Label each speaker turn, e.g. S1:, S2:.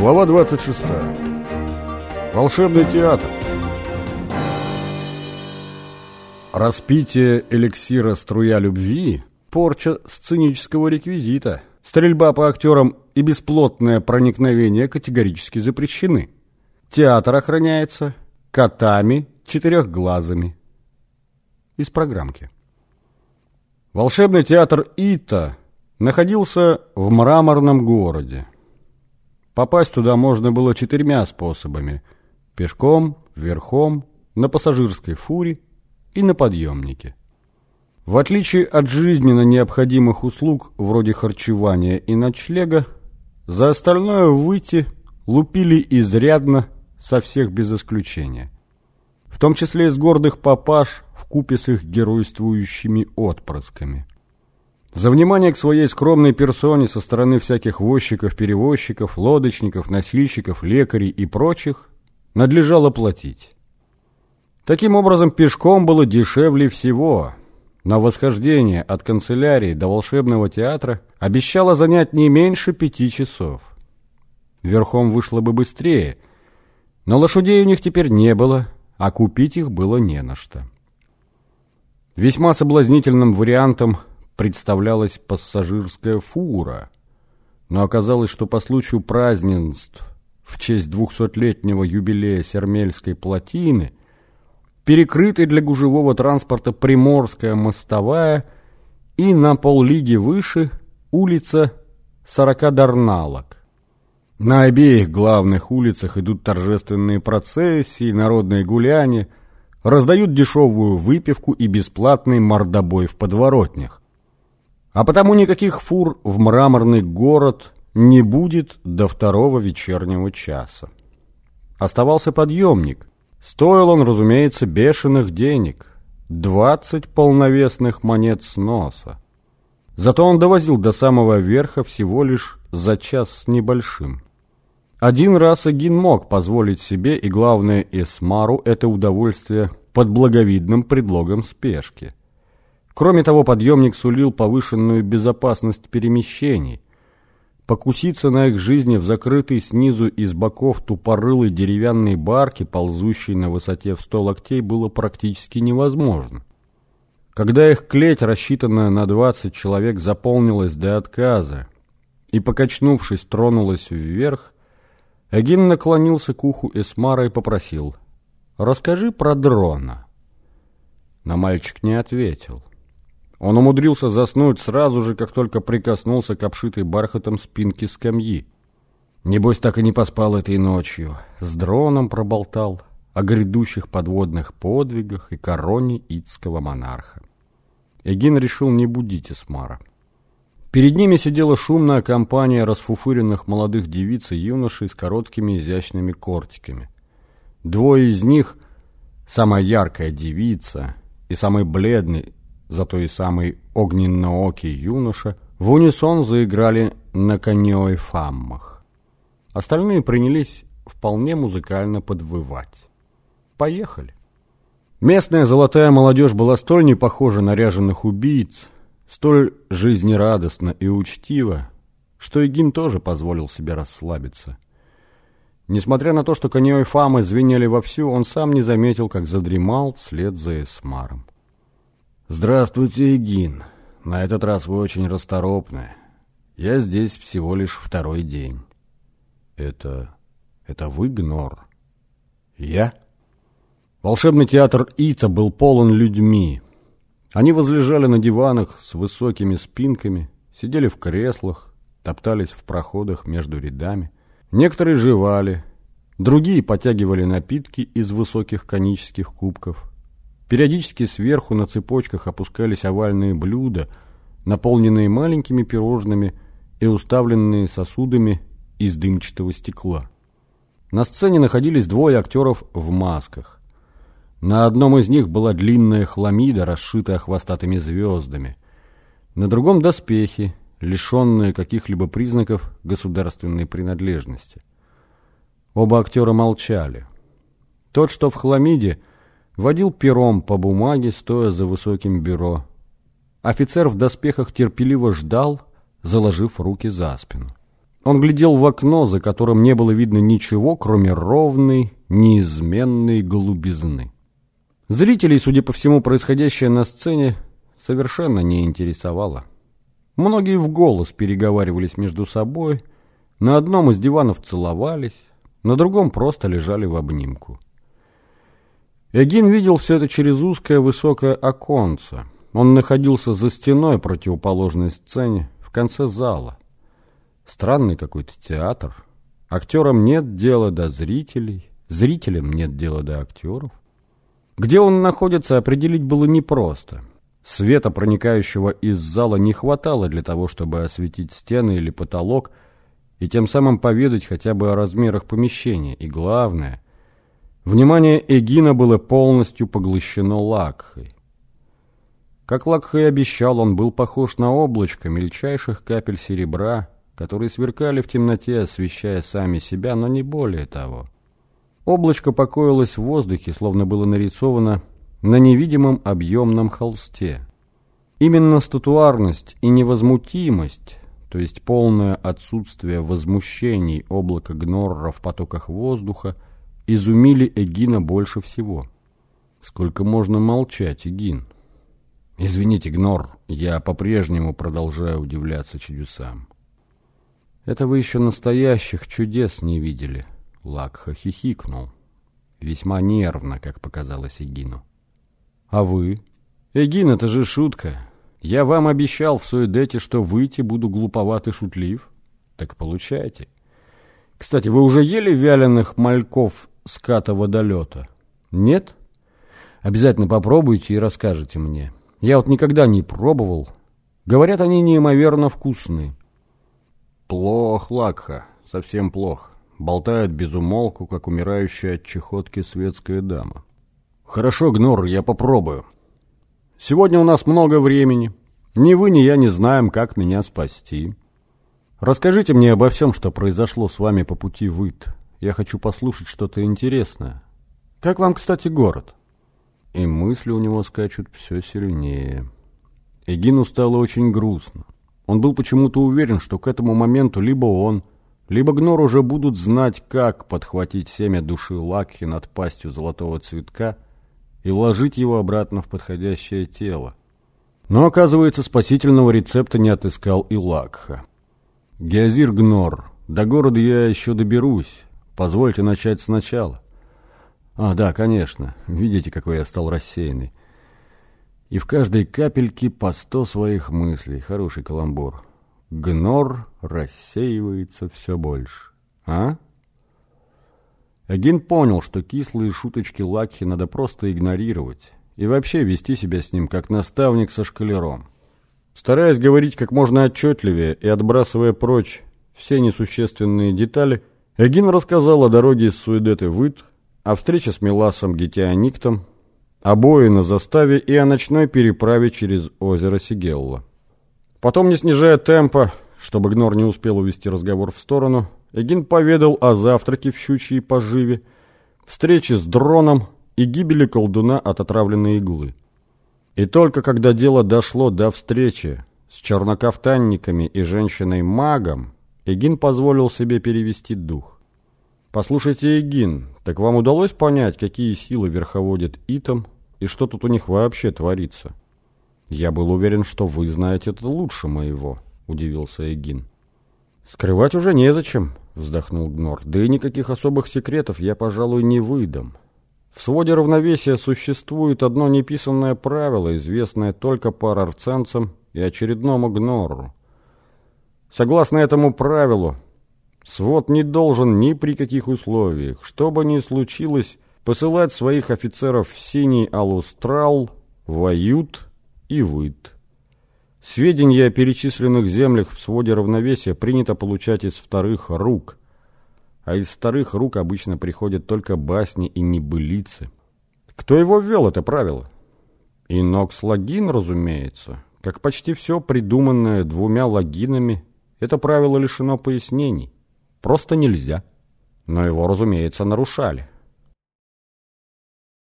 S1: Глава 26. Волшебный театр. Распитие эликсира «Струя любви» – порча сценического реквизита. Стрельба по актерам и бесплотное проникновение категорически запрещены. Театр охраняется котами четырехглазыми. Из программки. Волшебный театр Ита находился в мраморном городе. Попасть туда можно было четырьмя способами – пешком, верхом, на пассажирской фуре и на подъемнике. В отличие от жизненно необходимых услуг вроде харчевания и ночлега, за остальное выйти лупили изрядно со всех без исключения. В том числе из гордых папаш в купе с их геройствующими отпрысками. За внимание к своей скромной персоне со стороны всяких возчиков, перевозчиков, лодочников, носильщиков, лекарей и прочих надлежало платить. Таким образом, пешком было дешевле всего. На восхождение от канцелярии до волшебного театра обещало занять не меньше пяти часов. Верхом вышло бы быстрее, но лошадей у них теперь не было, а купить их было не на что. Весьма соблазнительным вариантом представлялась пассажирская фура, но оказалось, что по случаю празднеств в честь двухсотлетнего юбилея Сермельской плотины перекрытой для гужевого транспорта Приморская мостовая и на поллиги выше улица Сорокадарналок. На обеих главных улицах идут торжественные процессии, народные гуляния, раздают дешевую выпивку и бесплатный мордобой в подворотнях. А потому никаких фур в мраморный город не будет до второго вечернего часа. Оставался подъемник. Стоил он, разумеется, бешеных денег. Двадцать полновесных монет с носа. Зато он довозил до самого верха всего лишь за час с небольшим. Один раз Эгин мог позволить себе, и главное, Эсмару, это удовольствие под благовидным предлогом спешки – Кроме того, подъемник сулил повышенную безопасность перемещений. Покуситься на их жизни в закрытой снизу и с боков тупорылой деревянной барке, ползущей на высоте в сто локтей, было практически невозможно. Когда их клеть, рассчитанная на 20 человек, заполнилась до отказа и, покачнувшись, тронулась вверх, Эгин наклонился к уху Эсмара и попросил «Расскажи про дрона». Но мальчик не ответил. Он умудрился заснуть сразу же, как только прикоснулся к обшитой бархатом спинке скамьи. Небось, так и не поспал этой ночью. С дроном проболтал о грядущих подводных подвигах и короне ицкого монарха. Эгин решил не будить Эсмара. Перед ними сидела шумная компания расфуфыренных молодых девиц и юношей с короткими изящными кортиками. Двое из них, самая яркая девица и самый бледный зато и самый огненноокий юноша, в унисон заиграли на конёй фаммах. Остальные принялись вполне музыкально подвывать. Поехали. Местная золотая молодежь была столь не похожа на ряженых убийц, столь жизнерадостна и учтива, что Игин тоже позволил себе расслабиться. Несмотря на то, что конёй фамы звенели вовсю, он сам не заметил, как задремал вслед за Эсмаром. «Здравствуйте, Эгин. На этот раз вы очень расторопны. Я здесь всего лишь второй день». «Это... это вы, Гнор?» «Я?» Волшебный театр Ита был полон людьми. Они возлежали на диванах с высокими спинками, сидели в креслах, топтались в проходах между рядами. Некоторые жевали, другие потягивали напитки из высоких конических кубков – Периодически сверху на цепочках опускались овальные блюда, наполненные маленькими пирожными и уставленные сосудами из дымчатого стекла. На сцене находились двое актеров в масках. На одном из них была длинная хламида, расшитая хвостатыми звездами. На другом доспехи, лишенные каких-либо признаков государственной принадлежности. Оба актера молчали. Тот, что в хламиде, водил пером по бумаге, стоя за высоким бюро. Офицер в доспехах терпеливо ждал, заложив руки за спину. Он глядел в окно, за которым не было видно ничего, кроме ровной, неизменной голубизны. Зрителей, судя по всему, происходящее на сцене совершенно не интересовало. Многие в голос переговаривались между собой, на одном из диванов целовались, на другом просто лежали в обнимку. Эгин видел все это через узкое высокое оконце. Он находился за стеной противоположной сцене, в конце зала. Странный какой-то театр. Актерам нет дела до зрителей, зрителям нет дела до актеров. Где он находится, определить было непросто. Света, проникающего из зала, не хватало для того, чтобы осветить стены или потолок и тем самым поведать хотя бы о размерах помещения. И главное, внимание Эгина было полностью поглощено Лакхой. Как Лакха и обещал, он был похож на облачко мельчайших капель серебра, которые сверкали в темноте, освещая сами себя, но не более того. Облачко покоилось в воздухе, словно было нарисовано на невидимом объемном холсте. Именно статуарность и невозмутимость, то есть полное отсутствие возмущений облака Гнорра в потоках воздуха, изумили Эгина больше всего. Сколько можно молчать, Эгин? Извините, Гнор, я по-прежнему продолжаю удивляться чудесам. Это вы еще настоящих чудес не видели. Лакха хихикнул. Весьма нервно, как показалось Эгину. А вы? Эгин, это же шутка. Я вам обещал в Суэдете, что выйти буду глуповат и шутлив. Так получайте. Кстати, вы уже ели вяленых мальков ската водолета? Нет? Обязательно попробуйте и расскажете мне. Я вот никогда не пробовал. Говорят, они неимоверно вкусные. Плох, Лакха, совсем плох. Болтает без умолку, как умирающая от чехотки светская дама. Хорошо, Гнор, я попробую. Сегодня у нас много времени. Ни вы, ни я не знаем, как меня спасти. Расскажите мне обо всем, что произошло с вами по пути в Ит. Я хочу послушать что-то интересное. Как вам, кстати, город? И мысли у него скачут все сильнее. Эгину стало очень грустно. Он был почему-то уверен, что к этому моменту либо он, либо Гнор уже будут знать, как подхватить семя души Лакхи над пастью золотого цветка и вложить его обратно в подходящее тело. Но, оказывается, спасительного рецепта не отыскал и Лакха. «Геозир Гнор, до города я еще доберусь. Позвольте начать сначала». «А, да, конечно. Видите, какой я стал рассеянный и в каждой капельке по сто своих мыслей. Хороший каламбур. Гнор рассеивается все больше. А? Агин понял, что кислые шуточки Лакхи надо просто игнорировать и вообще вести себя с ним как наставник со шкалером. Стараясь говорить как можно отчетливее и отбрасывая прочь все несущественные детали, Эгин рассказал о дороге из Суэдеты в Ит, о встрече с Меласом Гетианиктом, обои на заставе и о ночной переправе через озеро Сигелла. Потом, не снижая темпа, чтобы Гнор не успел увести разговор в сторону, Эгин поведал о завтраке в щучьей поживе, встрече с дроном и гибели колдуна от отравленной иглы. И только когда дело дошло до встречи с чернокафтанниками и женщиной-магом, Эгин позволил себе перевести дух. «Послушайте, Эгин, так вам удалось понять, какие силы верховодят Итом и что тут у них вообще творится?» «Я был уверен, что вы знаете это лучше моего», — удивился Эгин. «Скрывать уже незачем», — вздохнул Гнор. «Да и никаких особых секретов я, пожалуй, не выдам. В своде равновесия существует одно неписанное правило, известное только парарценцам и очередному Гнору. Согласно этому правилу, Свод не должен ни при каких условиях, что бы ни случилось, посылать своих офицеров в Синий Алустрал, Вают и Выт. Сведения о перечисленных землях в своде равновесия принято получать из вторых рук, а из вторых рук обычно приходят только басни и небылицы. Кто его ввел, это правило? Инокс Логин, разумеется. Как почти все придуманное двумя логинами, это правило лишено пояснений. Просто нельзя. Но его, разумеется, нарушали.